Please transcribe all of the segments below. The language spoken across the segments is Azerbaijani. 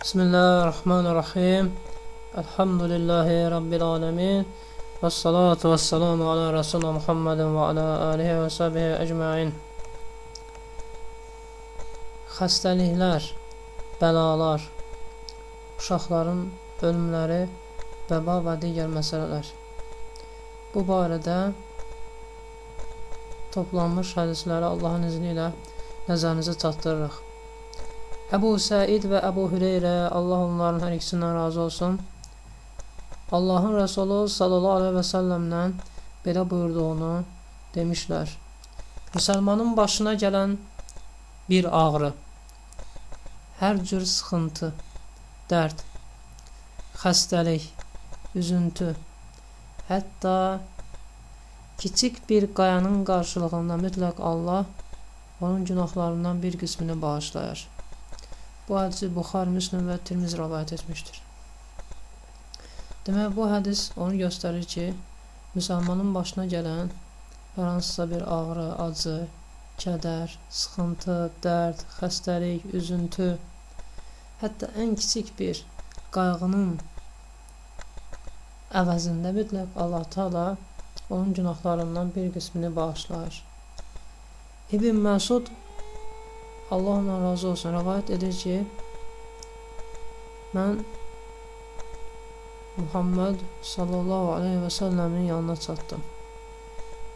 Bismillahirrahmanirrahim. Elhamdülillahi Rabbil alemin. Və salatu və salamu ala Rasulullah Muhammedin və ala alihi və sahbihi əcməin. Xəstəliklər, bəlalar, uşaqların ölümləri, bəba və digər məsələlər. Bu barədə toplanmış hədisləri Allahın izni ilə nəzərinizə çatdırırıq. Əbu Səid və Əbu Hüreyrə, Allah onların hər ikisindən razı olsun. Allahın Rəsulu sallallahu aleyhi və səlləmdən belə buyurduğunu demişlər. Müsəlmanın başına gələn bir ağrı, hər cür sıxıntı, dərd, xəstəlik, üzüntü, hətta kiçik bir qayanın qarşılığında mütləq Allah onun günahlarından bir qismini bağışlayır. Bu hədisi Buxar, Müslim və Tirmiz rəvayət etmişdir. Demək, bu hədis onu göstərir ki, müsəlmanın başına gələn hər hansısa bir ağrı, acı, kədər, sıxıntı, dərd, xəstəlik, üzüntü, hətta ən kiçik bir qayğının əvəzində mütləq Allah Taala onun günahlarından bir qismini bağışlayır. İbn Məsud Allah ondan razı olsun, rəvayət edir ki, mən Muhammed sallallahu aleyhi və səlləmin yanına çatdım.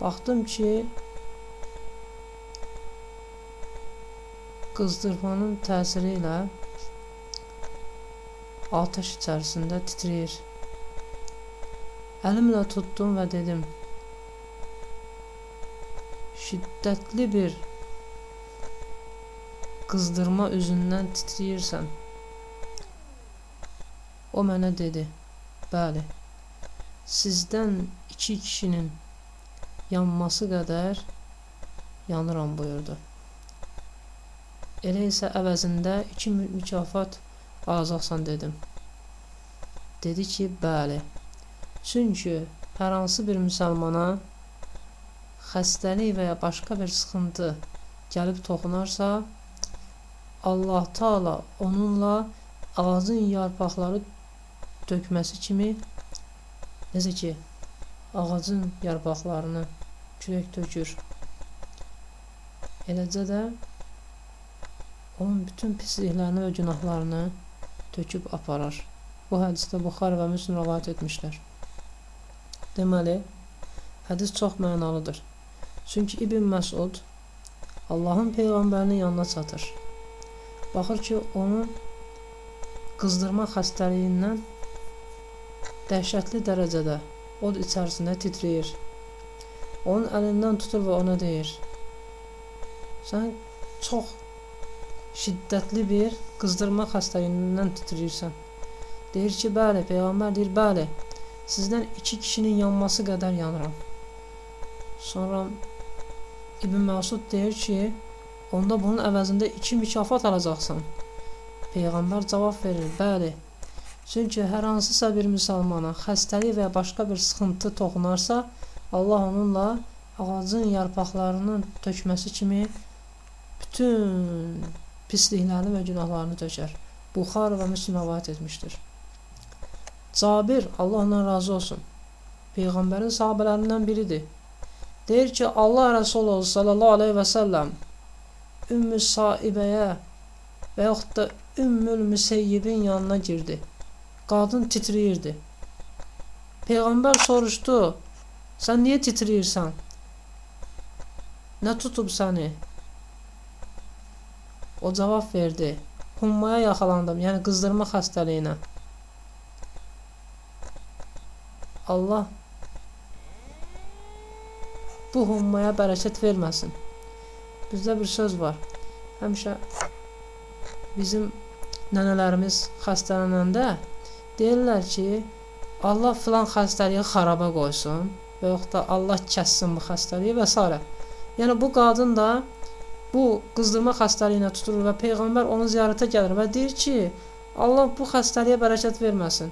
Baxdım ki, qızdırmanın təsiri ilə atəş içərisində titrəyir. Əlimlə tutdum və dedim, şiddətli bir qızdırma üzündən titrəyirsən. O mənə dedi, bəli, sizdən iki kişinin yanması qədər yanıram buyurdu. Elə isə əvəzində iki mükafat alacaqsan dedim. Dedi ki, bəli. Çünki hər hansı bir müsəlmana xəstəlik və ya başqa bir sıxıntı gəlib toxunarsa, Allah Taala onunla ağacın yarpaqları tökməsi kimi necə ki ağacın yarpaqlarını külək tökür. Eləcə də onun bütün pisliklərini və günahlarını töküb aparar. Bu hədisdə Buxar və Müslim rivayet etmişlər. Deməli, hədis çox mənalıdır. Çünki İbn Məsud Allahın peyğəmbərinin yanına çatır. Baxır ki, onun qızdırma xəstəliyindən dəhşətli dərəcədə od içərisində titrəyir. Onun əlindən tutur və ona deyir: "Sən çox şiddətli bir qızdırma xəstəliyindən titrəyirsən." Deyir ki, bəli, peyğəmbər deyir, bəli. Sizdən iki kişinin yanması qədər yanıram. Sonra İbn Məsud deyir ki, onda bunun əvəzində iki mükafat alacaqsan. Peyğəmbər cavab verir, bəli. Çünki hər hansısa bir müsəlmana xəstəlik və ya başqa bir sıxıntı toxunarsa, Allah onunla ağacın yarpaqlarının tökməsi kimi bütün pisliklərini və günahlarını tökər. Buxar və Müslim rivayet etmişdir. Cabir, Allah ondan razı olsun, Peyğəmbərin sahabələrindən biridir. Deyir ki, Allah Rəsulü sallallahu aleyhi və səlləm Ümmü Saibəyə və yaxud da Ümmül Müseyyibin yanına girdi. Qadın titrəyirdi. Peyğəmbər soruşdu: "Sən niyə titrəyirsən? Nə tutub səni?" O cavab verdi: "Hummaya yaxalandım, yəni qızdırma xəstəliyinə." Allah bu hummaya bərəkət verməsin. Bizdə bir söz var. Həmişə bizim nənələrimiz xəstələnəndə deyirlər ki, Allah filan xəstəliyi xaraba qoysun və yaxud da Allah kəssin bu xəstəliyi və s. Yəni bu qadın da bu qızdırma xəstəliyinə tutulur və peyğəmbər onu ziyarətə gəlir və deyir ki, Allah bu xəstəliyə bərəkət verməsin.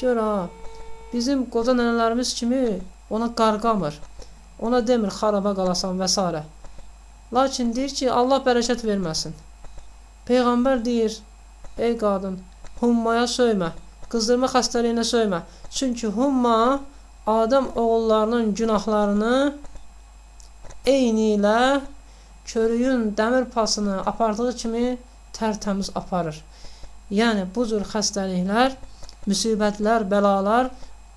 Gör ha, bizim qoca nənələrimiz kimi ona qarqamır. Ona demir xaraba qalasan və s. Lakin deyir ki, Allah bərəkət verməsin. Peyğəmbər deyir: "Ey qadın, hummaya söymə, qızdırma xəstəliyinə söymə. Çünki humma Adəm oğullarının günahlarını eyni ilə körüyün dəmir pasını apardığı kimi tərtəmiz aparır. Yəni bu cür xəstəliklər, müsibətlər, bəlalar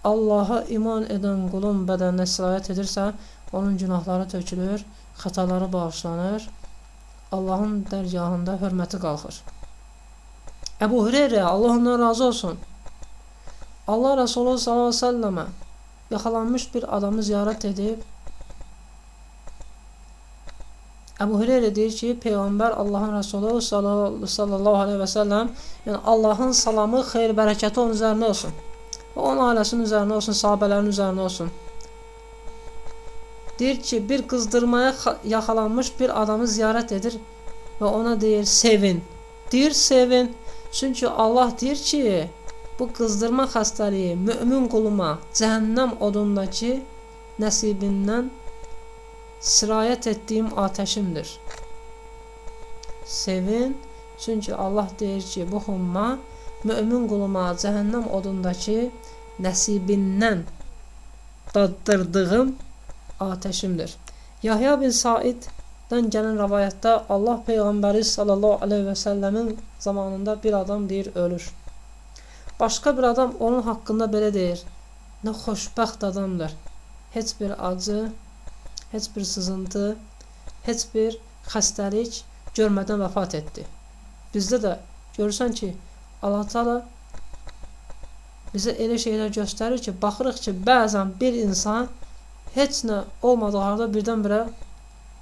Allaha iman edən qulun bədəninə sirayət edirsə, onun günahları tökülür, xətaları bağışlanır, Allahın dərgahında hörməti qalxır. Əbu Hüreyrə, Allah ondan razı olsun. Allah Resulü sallallahu əleyhi və səlləmə yaxalanmış bir adamı ziyarət edib Əbu Hüreyrə deyir ki, Peyğəmbər Allahın Rəsulü sallallahu əleyhi və səlləm, yəni Allahın salamı, xeyir, bərəkəti onun üzərinə olsun. Və onun ailəsinin üzərinə olsun, sahabələrin üzərinə olsun. Deyir ki, bir qızdırmaya yaxalanmış bir adamı ziyarət edir və ona deyir, sevin. Deyir, sevin. Çünki Allah deyir ki, bu qızdırma xəstəliyi mömin quluma cəhənnəm odundakı nəsibindən sirayət etdiyim atəşimdir. Sevin, çünki Allah deyir ki, bu humma mömin quluma cəhənnəm odundakı nəsibindən daddırdığım atəşimdir. Yahya bin Saiddən gələn rivayətdə Allah peyğəmbəri sallallahu əleyhi və səlləmin zamanında bir adam deyir ölür. Başqa bir adam onun haqqında belə deyir: "Nə xoşbəxt adamdır. Heç bir acı, heç bir sızıntı, heç bir xəstəlik görmədən vəfat etdi." Bizdə də görürsən ki, Allah Taala bizə elə şeylər göstərir ki, baxırıq ki, bəzən bir insan heç nə olmadığı halda birdən-birə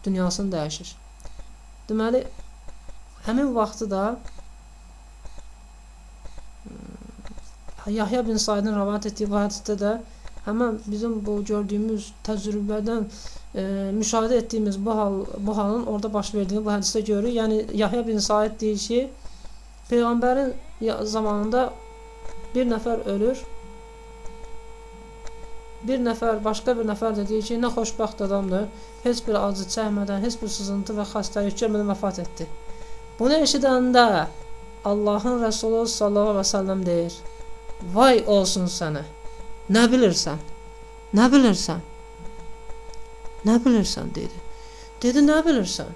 dünyasını dəyişir. Deməli, həmin vaxtı da Yahya bin Saidin rivayet etdiyi bu hədisdə də həmin bizim bu gördüyümüz təcrübədən e, müşahidə etdiyimiz bu hal bu halın orada baş verdiyini bu hədisdə görürük. Yəni Yahya bin Said deyir ki, peyğəmbərin zamanında bir nəfər ölür. Bir nəfər, başqa bir nəfər də deyir ki, nə xoşbəxt adamdır. Heç bir acı çəkmədən, heç bir sızıntı və xəstəlik görmədən vəfat etdi. Bunu eşidəndə Allahın Rəsulu sallallahu əleyhi və səlləm deyir: "Vay olsun sənə. Nə bilirsən? Nə bilirsən? Nə bilirsən?" dedi. Dedi: "Nə bilirsən?"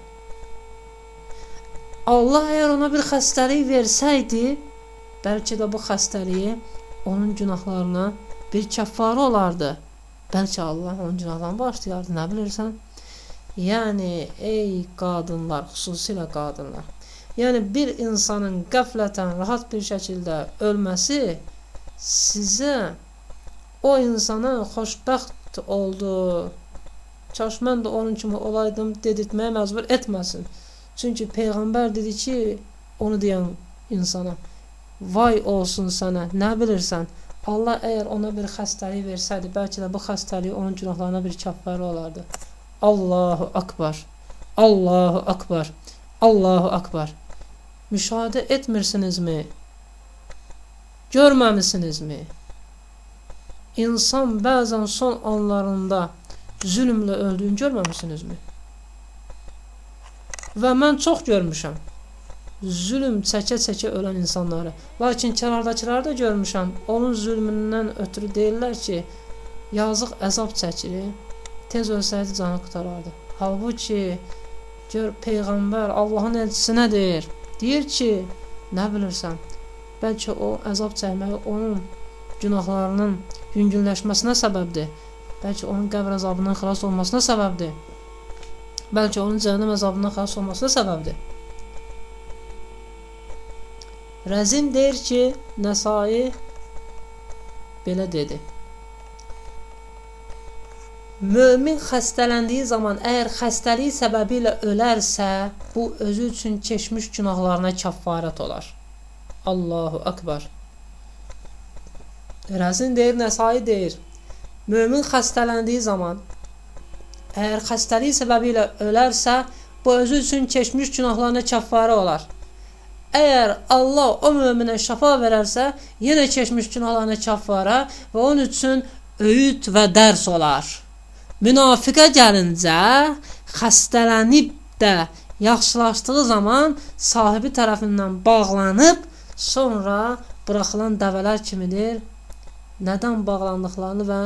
Allah əgər ona bir xəstəlik versəydi, bəlkə də bu xəstəliyi onun günahlarına bir kəffarə olardı. Bəlkə Allah onun günahlarını bağışlayardı, nə bilirsən? Yəni ey qadınlar, xüsusilə qadınlar. Yəni bir insanın qəflətən rahat bir şəkildə ölməsi sizə o insana xoşbəxt oldu. Kaş mən də onun kimi olaydım dedirtməyə məcbur etməsin. Çünki peyğəmbər dedi ki, onu deyən insana vay olsun sənə, nə bilirsən? Allah əgər ona bir xəstəlik versəydi, bəlkə də bu xəstəlik onun günahlarına bir kəffərə olardı. Allahu akbar. Allahu akbar. Allahu akbar. Müşahidə etmirsinizmi? Görməmisinizmi? İnsan bəzən son anlarında zülmlə öldüyünü görməmisinizmi? Və mən çox görmüşəm. Zülm çəkə-çəkə ölən insanları. Lakin kənardakıları da görmüşəm. Onun zülmündən ötürü deyirlər ki, yazıq əzab çəkir. Tez ölsəydi canı qutarardı. Halbuki gör peyğəmbər Allahın elçisinə deyir. Deyir ki, nə bilirsən? Bəlkə o əzab çəkməyi onun günahlarının yüngülləşməsinə səbəbdir. Bəlkə onun qəbr əzabından xilas olmasına səbəbdir. Bəlkə onun cəhənnəm əzabından xilas olmasına səbəbdir. Rəzin deyir ki, Nəsai belə dedi. Mömin xəstələndiyi zaman əgər xəstəlik səbəbi ilə ölərsə, bu özü üçün keçmiş günahlarına kəffarət olar. Allahu akbar. Rəzin deyir, Nəsai deyir. Mömin xəstələndiyi zaman əgər xəstəlik səbəbi ilə ölərsə, bu özü üçün keçmiş günahlarına kəffarə olar. Əgər Allah o möminə şəfa verərsə, yenə keçmiş günahlarına kəffarə və onun üçün öyüd və dərs olar. Münafiqə gəlincə, xəstələnib də yaxşılaşdığı zaman sahibi tərəfindən bağlanıb, sonra buraxılan dəvələr kimidir. Nədən bağlandıqlarını və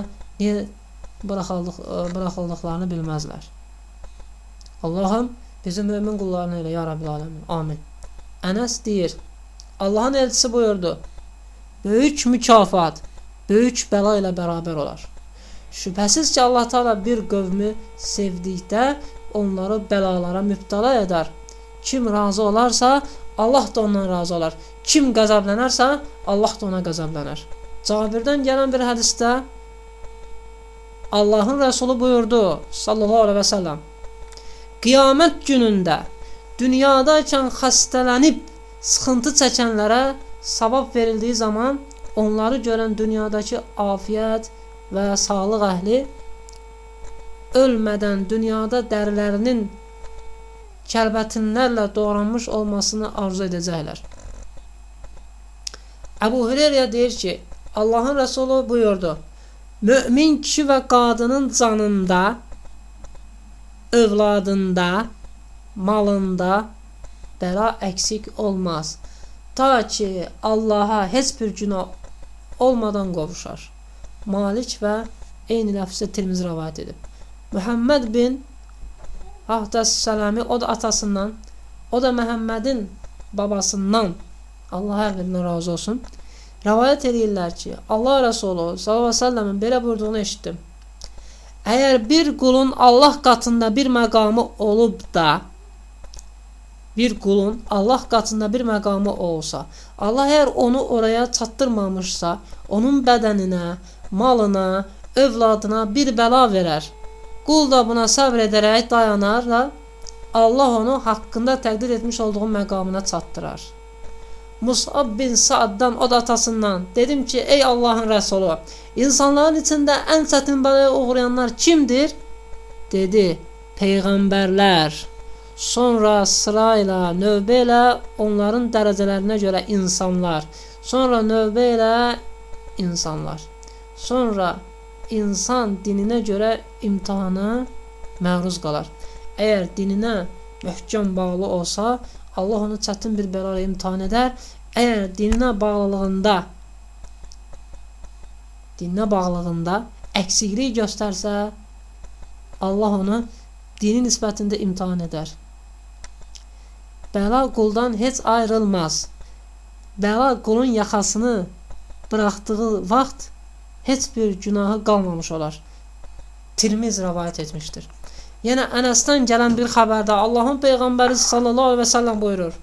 buraxıldıq, buraxıldıqlarını bilməzlər. Allahım bizi mömin qullarına elə ya Rabbil aləmin. Amin. Ənəs deyir: Allahın elçisi buyurdu: Böyük mükafat, böyük bəla ilə bərabər olar. Şübhəsiz ki, Allah Taala bir qövmü sevdikdə onları bəlalara mübtəla edər. Kim razı olarsa, Allah da ondan razı olar. Kim qəzəblənərsə, Allah da ona qəzəblənər. Cabirdən gələn bir hədisdə Allahın Rəsulu buyurdu sallallahu əleyhi və səlləm Qiyamət günündə dünyadaykən xəstələnib sıxıntı çəkənlərə savab verildiyi zaman onları görən dünyadakı afiyət, və sağlıq əhli ölmədən dünyada dərilərinin kəlbətinlərlə doğranmış olmasını arzu edəcəklər. Əbu Hüreyrə deyir ki, Allahın Rəsulu buyurdu: Mömin kişi və qadının canında, övladında, malında bəla əksik olmaz. Ta ki Allaha heç bir günah olmadan qovuşar. Malik və eyni ləfzdə Tirmizi rivayet edib. Muhammed bin Ahdas Sələmi o da atasından, o da Məhəmmədin babasından Allah hər birindən razı olsun. Rivayet edirlər ki, Allah Rəsulu səlləmin belə buyurduğunu eşitdim. Əgər bir qulun Allah qatında bir məqamı olub da bir qulun Allah qatında bir məqamı olsa, Allah əgər onu oraya çatdırmamışsa, onun bədəninə, malına, övladına bir bəla verər. Qul da buna səbr edərək dayanar və Allah onu haqqında təqdir etmiş olduğu məqamına çatdırar. Musab bin Saaddan o da atasından dedim ki, ey Allahın rəsulu, insanların içində ən çətin bəlaya uğrayanlar kimdir? Dedi, peyğəmbərlər. Sonra sırayla, növbə ilə onların dərəcələrinə görə insanlar. Sonra növbə ilə insanlar. Sonra insan dininə görə imtahana məruz qalar. Əgər dininə möhkəm bağlı olsa, Allah onu çətin bir bəla ilə imtahan edər. Əgər dininə bağlılığında dininə bağlılığında əksiklik göstərsə, Allah onu dini nisbətində imtahan edər. Bəla quldan heç ayrılmaz. Bəla qulun yaxasını buraxdığı vaxt heç bir günahı qalmamış olar. Tirmiz rivayet etmişdir. Yenə Ənəsdən gələn bir xəbərdə Allahın peyğəmbəri sallallahu əleyhi və səlləm buyurur.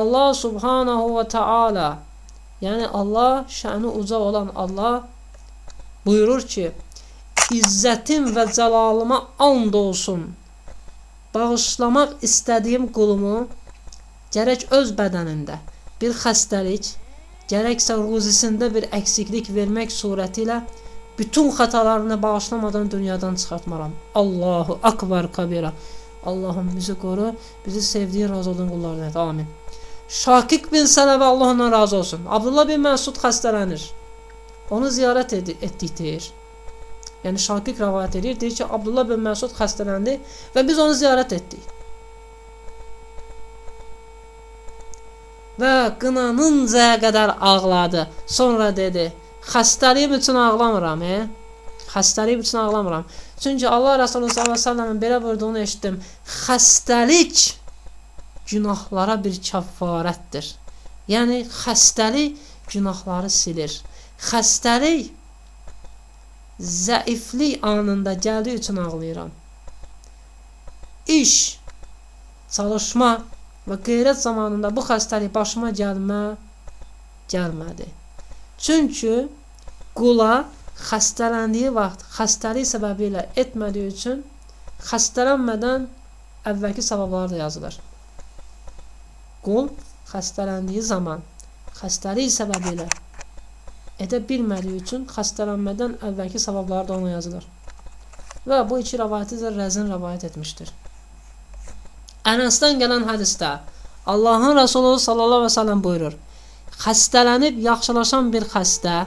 Allah subhanahu və taala, yəni Allah şəni uca olan Allah buyurur ki: İzzətim və cəlalıma and olsun. Bağışlamaq istədiyim qulumu gərək öz bədənində bir xəstəlik, gərəksə ruzisində bir əksiklik vermək surəti ilə bütün xətalarını bağışlamadan dünyadan çıxartmaram. Allahu akbar kabira. Allahım bizi qoru, bizi sevdiyin, razı olduğun qullardan et. Amin. Şakik bin Sələbə Allah ondan razı olsun. Abdullah bin Məsud xəstələnir. Onu ziyarət ed etdik deyir. Yəni Şakik rivayet edir, deyir ki, Abdullah bin Məsud xəstələndi və biz onu ziyarət etdik. və qınanıncaya qədər ağladı. Sonra dedi: "Xəstəliyim üçün ağlamıram, e? Xəstəliyim üçün ağlamıram. Çünki Allah Rəsulü sallallahu belə buyurduğunu eşitdim. Xəstəlik günahlara bir kəffarətdir. Yəni xəstəlik günahları silir. Xəstəlik zəiflik anında gəldiyi üçün ağlayıram. İş, çalışma və qeyrət zamanında bu xəstəlik başıma gəlmə gəlmədi. Çünki qula xəstələndiyi vaxt xəstəlik səbəbi ilə etmədiyi üçün xəstələnmədən əvvəlki savablar da yazılır. Qul xəstələndiyi zaman xəstəlik səbəbi ilə edə bilmədiyi üçün xəstələnmədən əvvəlki savablar da ona yazılır. Və bu iki rivayəti də Rəzin rivayət etmişdir. Ənəsdən gələn hədisdə Allahın Rəsulu sallallahu əleyhi və səlləm buyurur: Xəstələnib yaxşılaşan bir xəstə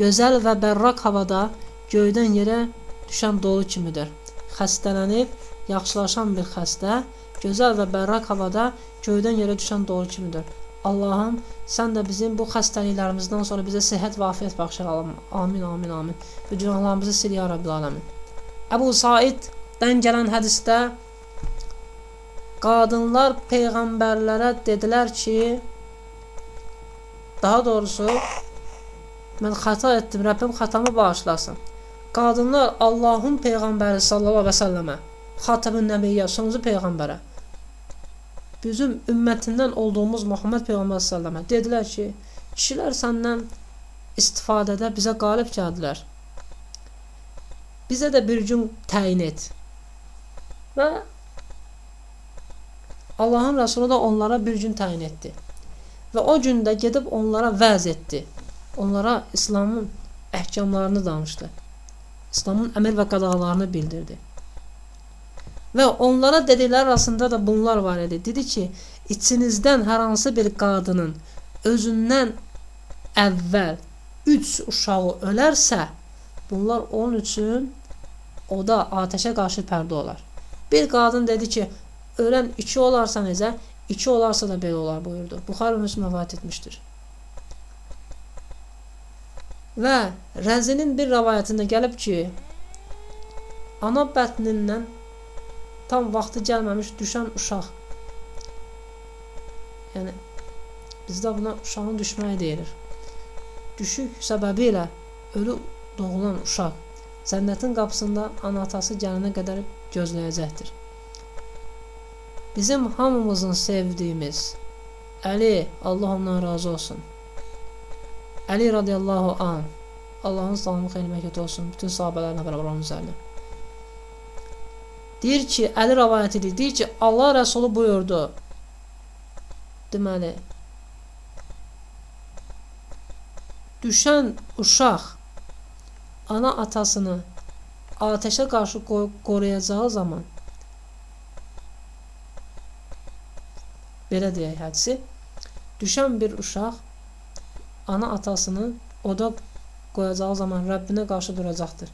gözəl və bərrak havada göydən yerə düşən dolu kimidir. Xəstələnib yaxşılaşan bir xəstə gözəl və bərrak havada göydən yerə düşən dolu kimidir. Allahım, sən də bizim bu xəstəliklərimizdən sonra bizə səhət və afiyət bəxş elə. Amin, amin, amin. Bu günahlarımızı sil ya Rabbil alamin. Əbu Saiddən gələn hədisdə qadınlar peyğəmbərlərə dedilər ki, daha doğrusu mən xəta etdim, Rəbbim xətamı bağışlasın. Qadınlar Allahın peyğəmbəri sallallahu əleyhi və səlləmə, Xatəbün Nəbiyyə, sonuncu peyğəmbərə bizim ümmətindən olduğumuz Muhammed peyğəmbər sallallahu dedilər ki, kişilər səndən istifadədə bizə qalib gəldilər. Bizə də bir gün təyin et. Və Allahın Rəsulu da onlara bir gün təyin etdi. Və o gün də gedib onlara vəz etdi. Onlara İslamın əhkamlarını danışdı. İslamın əmr və qadağalarını bildirdi. Və onlara dedikləri arasında da bunlar var idi. Dedi ki, içinizdən hər hansı bir qadının özündən əvvəl 3 uşağı ölərsə, bunlar onun üçün o da atəşə qarşı pərdə olar. Bir qadın dedi ki, ölən 2 olarsa necə? 2 olarsa da belə olar buyurdu. Buxar və Müslim rivayet etmişdir. Və Rəzinin bir rivayətində gəlib ki, ana bətnindən tam vaxtı gəlməmiş düşən uşaq. Yəni bizdə buna uşağın düşməyi deyilir. Düşük səbəbi ilə ölü doğulan uşaq cənnətin qapısında ana atası gələnə qədər gözləyəcəkdir. Bizim hamımızın sevdiyimiz Əli, Allah ondan razı olsun. Əli radiyallahu an. Allahın salamı xeyir məkət olsun. Bütün sahabələrlə bərabər onun üzərinə. Deyir ki, Əli rəvayət edir. Deyir ki, Allah Rəsulu buyurdu. Deməli, düşən uşaq ana atasını atəşə qarşı qoruyacağı zaman belə deyək hədisi düşən bir uşaq ana atasını oda qoyacağı zaman Rəbbinə qarşı duracaqdır.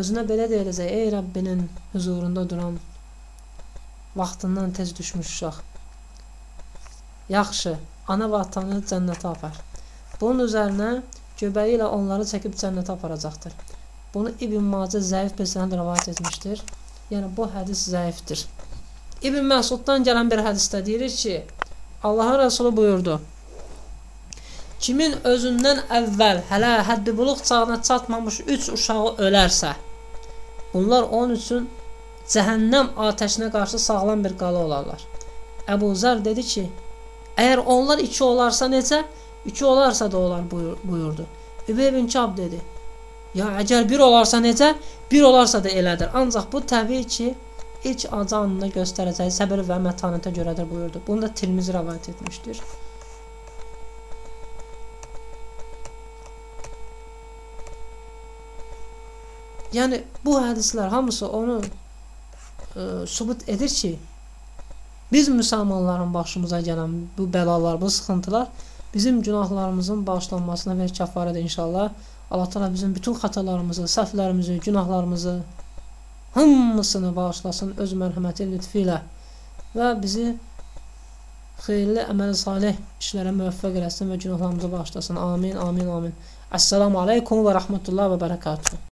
Özünə belə deyəcək: "Ey Rəbbinin huzurunda duran vaxtından tez düşmüş uşaq. Yaxşı, ana və atanı cənnətə apar." Bunun üzərinə göbəyi ilə onları çəkib cənnətə aparacaqdır. Bunu İbn Macə zəif bir sənəd rivayet etmişdir. Yəni bu hədis zəifdir. İbn Məsuddan gələn bir hədisdə deyir ki, Allahın Rəsulu buyurdu: Kimin özündən əvvəl hələ həddi buluq çağına çatmamış 3 uşağı ölərsə, bunlar onun üçün cəhənnəm atəşinə qarşı sağlam bir qala olarlar. Əbu Zər dedi ki, əgər onlar 2 olarsa necə? 2 olarsa da olar buyur, buyurdu. Übey bin Kab dedi, ya əgər 1 olarsa necə? 1 olarsa da elədir. Ancaq bu təbii ki, ilk acı anında göstərəcəyi səbir və mətanətə görədir buyurdu. Bunu da Tirmizi rivayet etmişdir. Yəni bu hədislər hamısı onu ə, e, sübut edir ki, biz müsəlmanların başımıza gələn bu bəlalar, bu sıxıntılar bizim günahlarımızın bağışlanmasına və kəfarədir inşallah. Allah Taala bizim bütün xətalarımızı, səhvlərimizi, günahlarımızı hamısını bağışlasın öz mərhəməti, lütfü ilə və bizi xeyirli, əməl salih işlərə müvəffəq eləsin və günahlarımızı bağışlasın. Amin, amin, amin. Əssalamu aleykum və rəhmətullah və bərəkatuhu.